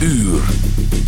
uur.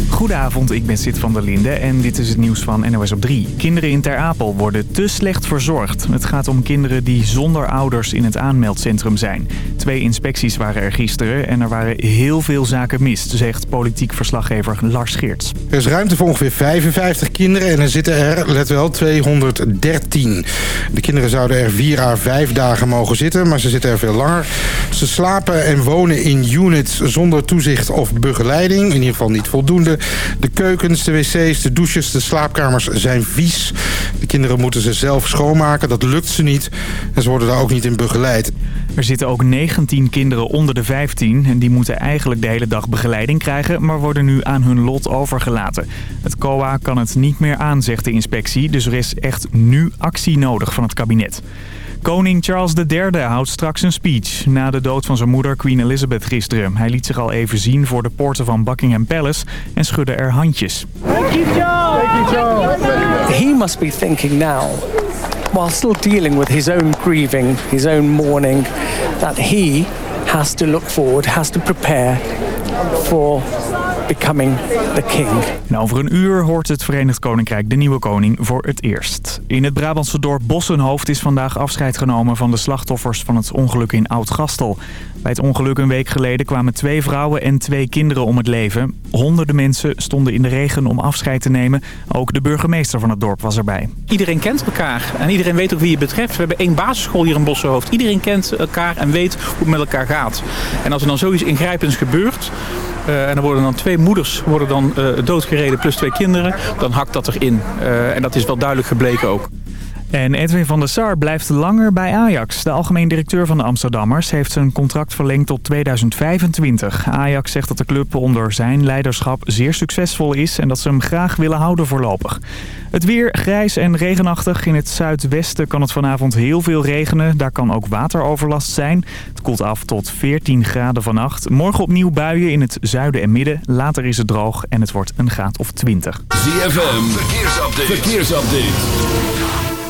Goedenavond, ik ben Sid van der Linde en dit is het nieuws van NOS op 3. Kinderen in Ter Apel worden te slecht verzorgd. Het gaat om kinderen die zonder ouders in het aanmeldcentrum zijn. Twee inspecties waren er gisteren en er waren heel veel zaken mis, zegt politiek verslaggever Lars Geerts. Er is ruimte voor ongeveer 55 kinderen en er zitten er, let wel, 213. De kinderen zouden er 4 à 5 dagen mogen zitten, maar ze zitten er veel langer. Ze slapen en wonen in units zonder toezicht of begeleiding, in ieder geval niet voldoende. De keukens, de wc's, de douches, de slaapkamers zijn vies. De kinderen moeten ze zelf schoonmaken, dat lukt ze niet. En ze worden daar ook niet in begeleid. Er zitten ook 19 kinderen onder de 15 en die moeten eigenlijk de hele dag begeleiding krijgen, maar worden nu aan hun lot overgelaten. Het COA kan het niet meer aan, zegt de inspectie, dus er is echt nu actie nodig van het kabinet. Koning Charles III houdt straks een speech na de dood van zijn moeder Queen Elizabeth gisteren. Hij liet zich al even zien voor de poorten van Buckingham Palace en schudde er handjes. He must be thinking now, while still dealing with his own grieving, his own mourning, that he has to look forward, has to prepare for becoming the king. En over een uur hoort het Verenigd Koninkrijk de nieuwe koning voor het eerst. In het Brabantse dorp Bossenhoofd is vandaag afscheid genomen van de slachtoffers van het ongeluk in Oud-Gastel. Bij het ongeluk een week geleden kwamen twee vrouwen en twee kinderen om het leven. Honderden mensen stonden in de regen om afscheid te nemen. Ook de burgemeester van het dorp was erbij. Iedereen kent elkaar en iedereen weet ook wie je betreft. We hebben één basisschool hier in Bossenhoofd. Iedereen kent elkaar en weet hoe het met elkaar gaat. En als er dan zoiets ingrijpends gebeurt... Uh, en er worden dan twee moeders worden dan, uh, doodgereden plus twee kinderen. Dan hakt dat erin. Uh, en dat is wel duidelijk gebleken ook. En Edwin van der Sar blijft langer bij Ajax. De algemeen directeur van de Amsterdammers heeft zijn contract verlengd tot 2025. Ajax zegt dat de club onder zijn leiderschap zeer succesvol is... en dat ze hem graag willen houden voorlopig. Het weer grijs en regenachtig. In het zuidwesten kan het vanavond heel veel regenen. Daar kan ook wateroverlast zijn. Het koelt af tot 14 graden vannacht. Morgen opnieuw buien in het zuiden en midden. Later is het droog en het wordt een graad of 20. ZFM, verkeersupdate. verkeersupdate.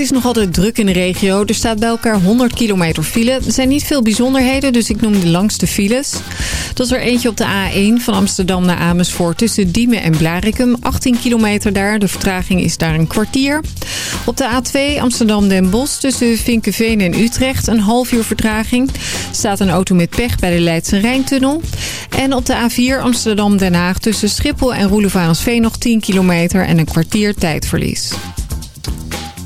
Het is nog altijd druk in de regio. Er staat bij elkaar 100 kilometer file. Er zijn niet veel bijzonderheden, dus ik noem de langste files. Dat is er eentje op de A1 van Amsterdam naar Amersfoort tussen Diemen en Blarikum. 18 kilometer daar. De vertraging is daar een kwartier. Op de A2 Amsterdam-Den Bosch tussen Vinkenveen en Utrecht. Een half uur vertraging. Staat een auto met pech bij de Leidse Rijntunnel. En op de A4 Amsterdam-Den Haag tussen Schiphol en Roelevarensveen nog 10 kilometer en een kwartier tijdverlies.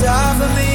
die for me.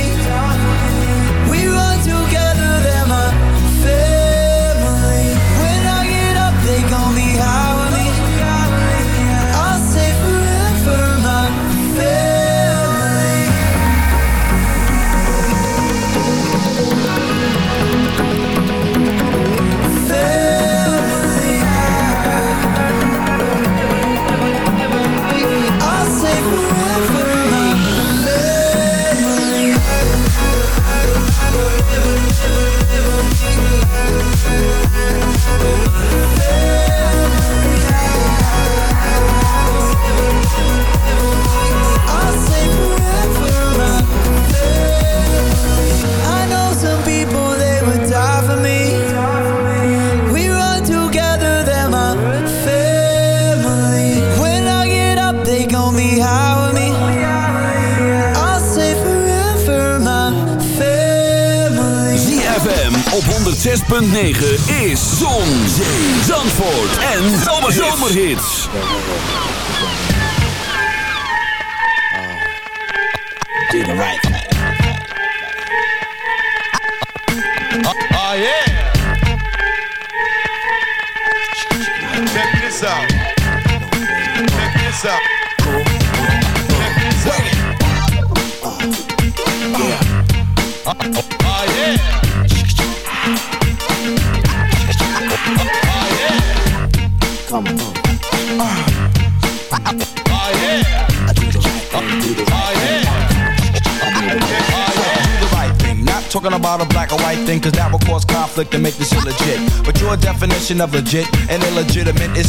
Definition of legit and illegitimate is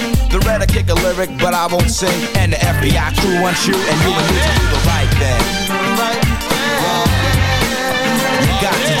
The red I kick a lyric, but I won't sing. And the FBI crew wants you, and you and me to do the right thing. You got to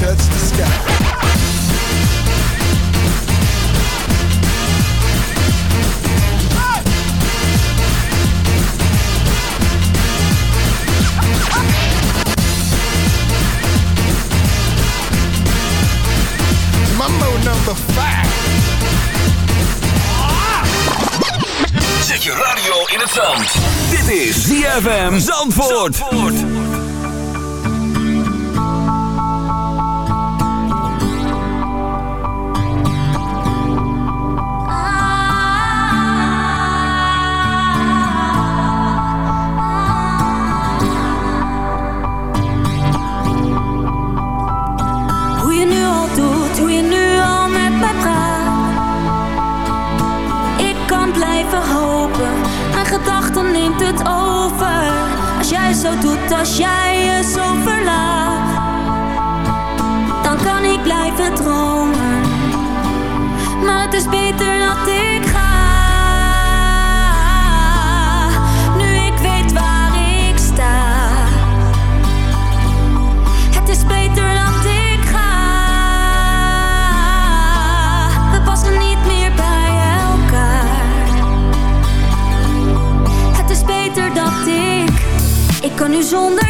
Touch. Mambo number five. Zet je radio in het zand. Dit is ZFM. Zandvoort. Zo doet, als jij je zo verlaat. Dan kan ik blijven dromen. 中的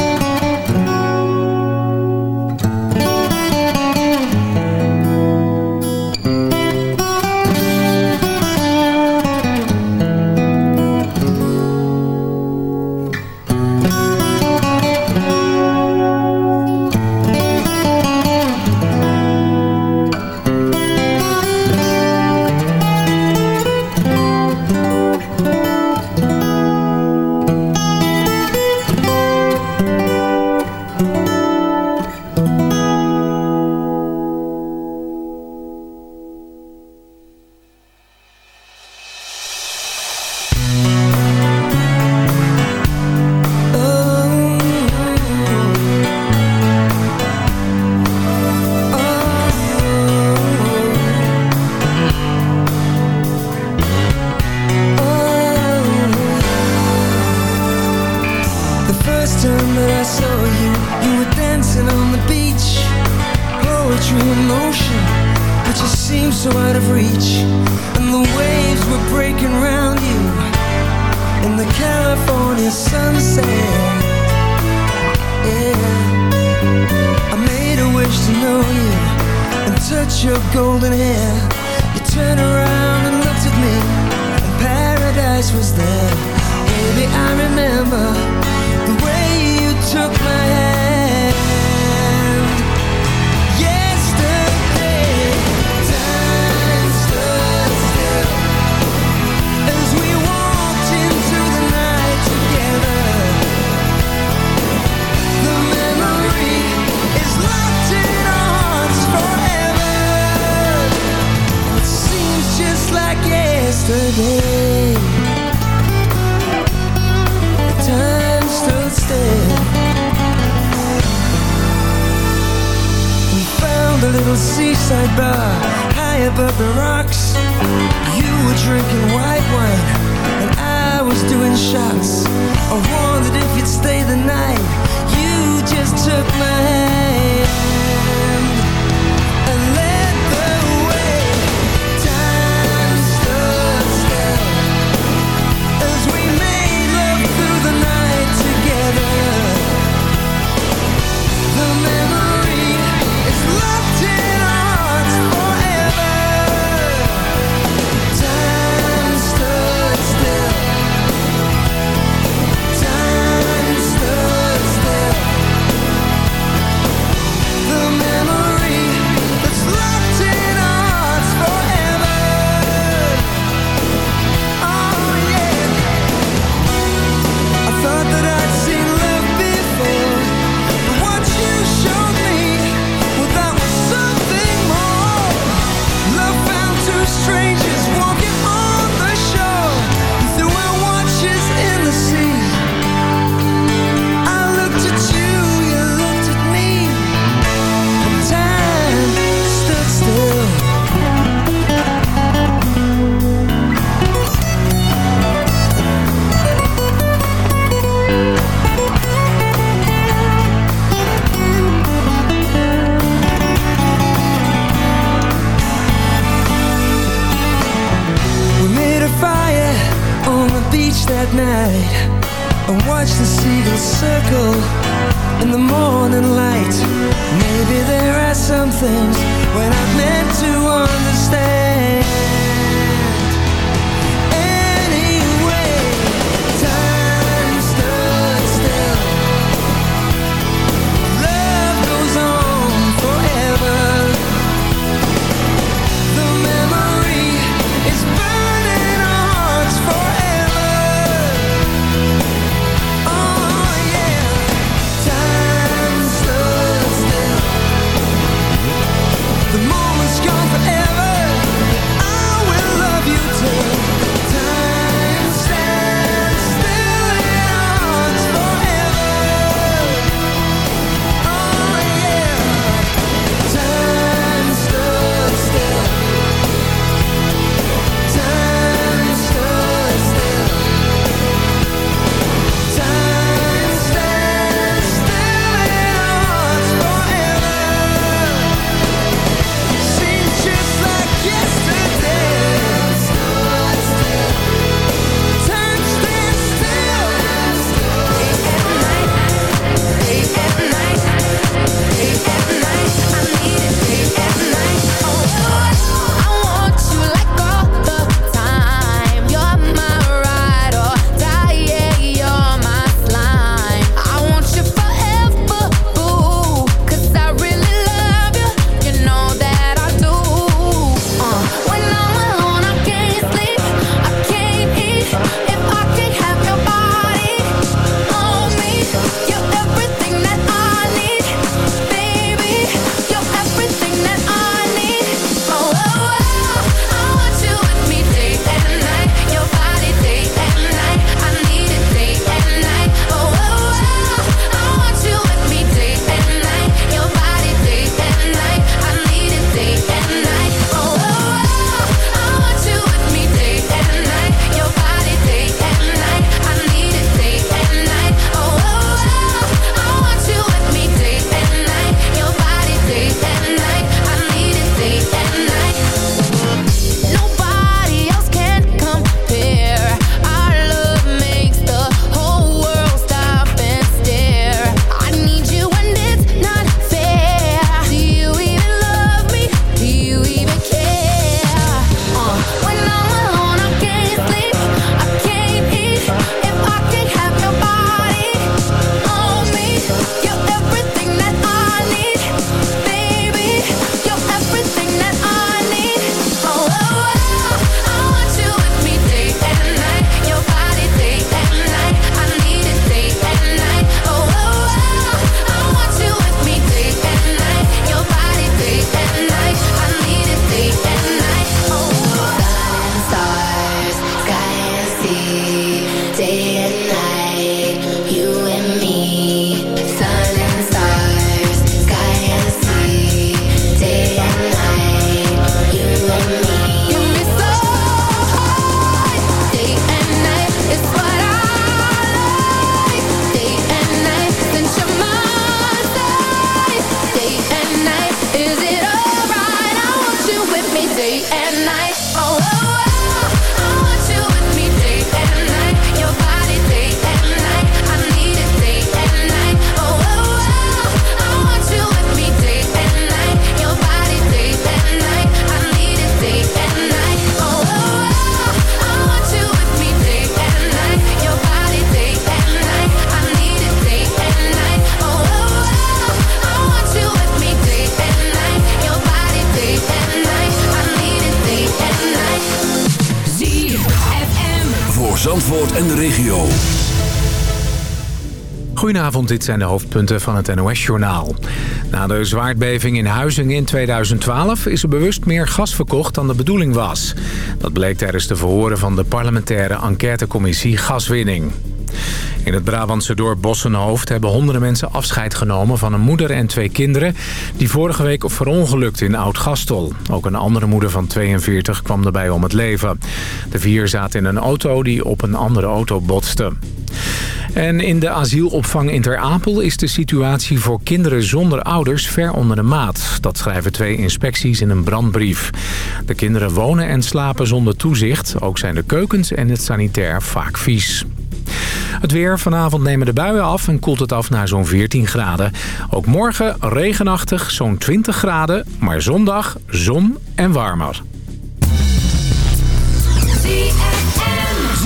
midnight And watch the seagulls circle in the morning light. Maybe there are some things when I've met Dit zijn de hoofdpunten van het NOS-journaal. Na de zwaardbeving in Huizingen in 2012 is er bewust meer gas verkocht dan de bedoeling was. Dat bleek tijdens de verhoren van de parlementaire enquêtecommissie Gaswinning. In het Brabantse dorp Bossenhoofd hebben honderden mensen afscheid genomen van een moeder en twee kinderen... die vorige week verongelukte in Oud-Gastel. Ook een andere moeder van 42 kwam erbij om het leven. De vier zaten in een auto die op een andere auto botste. En in de asielopvang in Ter Apel is de situatie voor kinderen zonder ouders ver onder de maat. Dat schrijven twee inspecties in een brandbrief. De kinderen wonen en slapen zonder toezicht. Ook zijn de keukens en het sanitair vaak vies. Het weer. Vanavond nemen de buien af en koelt het af naar zo'n 14 graden. Ook morgen regenachtig, zo'n 20 graden. Maar zondag zon en warmer.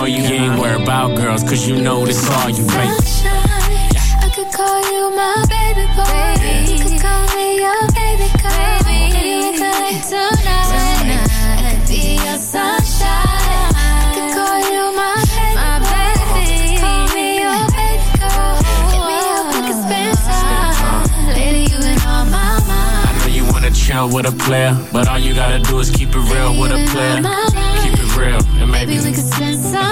You ain't worried about girls, cause you know this all you make. I could call you my baby boy. You could call me your baby girl. Baby, tonight. I could be your sunshine. chill with a player. But all you gotta do is keep it real with a player. Real, and maybe, maybe we can spend some.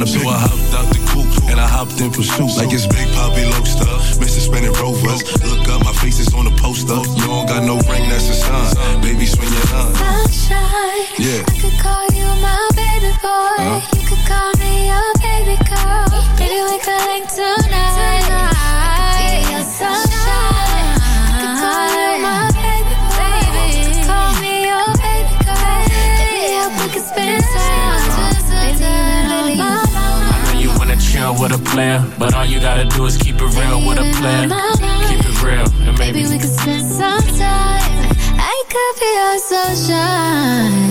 to pick. So I hopped out the coupe and I hopped in pursuit. Like it's Big Poppy Loaster. Mr. Spinning Rovers. Look up, my face is on the poster. You don't got no ring, that's a sign. Baby, swing your line. Yeah. With a player. But all you gotta do is keep it real with a player. Keep it real, and maybe, Maybe we could spend some time. I could be your sunshine.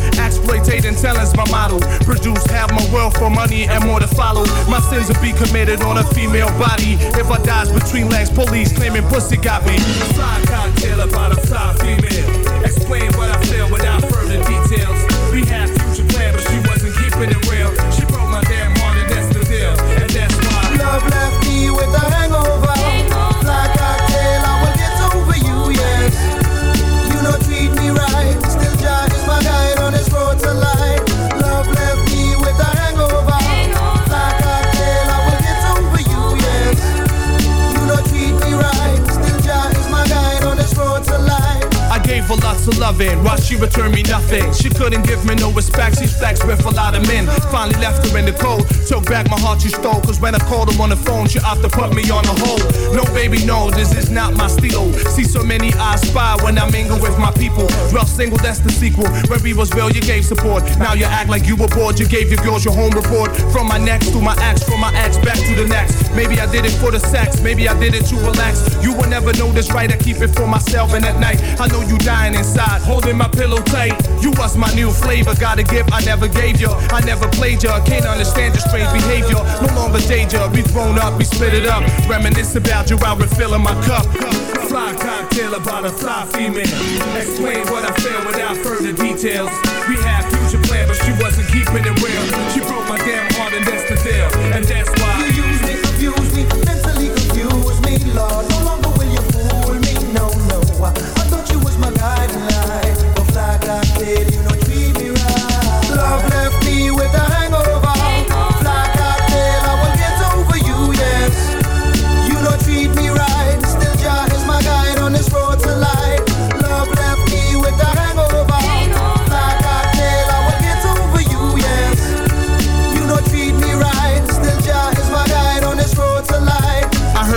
exploitating talent's my model. Produce half my wealth for money and more to follow. My sins will be committed on a female body. If I dies between legs, police claiming pussy got me. Fly cocktail about a fly female. Explain what I feel without couldn't give me no respect, she flexed with a lot of men. Finally left her in the cold, took back my heart she stole. Cause when I called her on the phone, she opted to put me on the hold. Baby, no, this is not my stilo. See so many eyes spy when I mingle with my people. Rough single, that's the sequel. Where we was real, you gave support. Now you act like you were bored, you gave your girls your home report. From my next to my ex, from my ex back to the next. Maybe I did it for the sex, maybe I did it to relax. You will never know this right, I keep it for myself. And at night, I know you dying inside, holding my pillow tight. You was my new flavor, got a gift I never gave you. I never played you, can't understand your strange behavior. No longer danger, we thrown up, we split it up. Reminisce about you while refilling my cup. Fly cocktail about a fly female. Explain what I feel without further details. We had future plans, but she wasn't keeping it real. She broke my damn heart, and that's the deal. And that's why You use me, confuse me, mentally confuse me, Lord.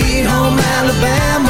sweet home Alabama.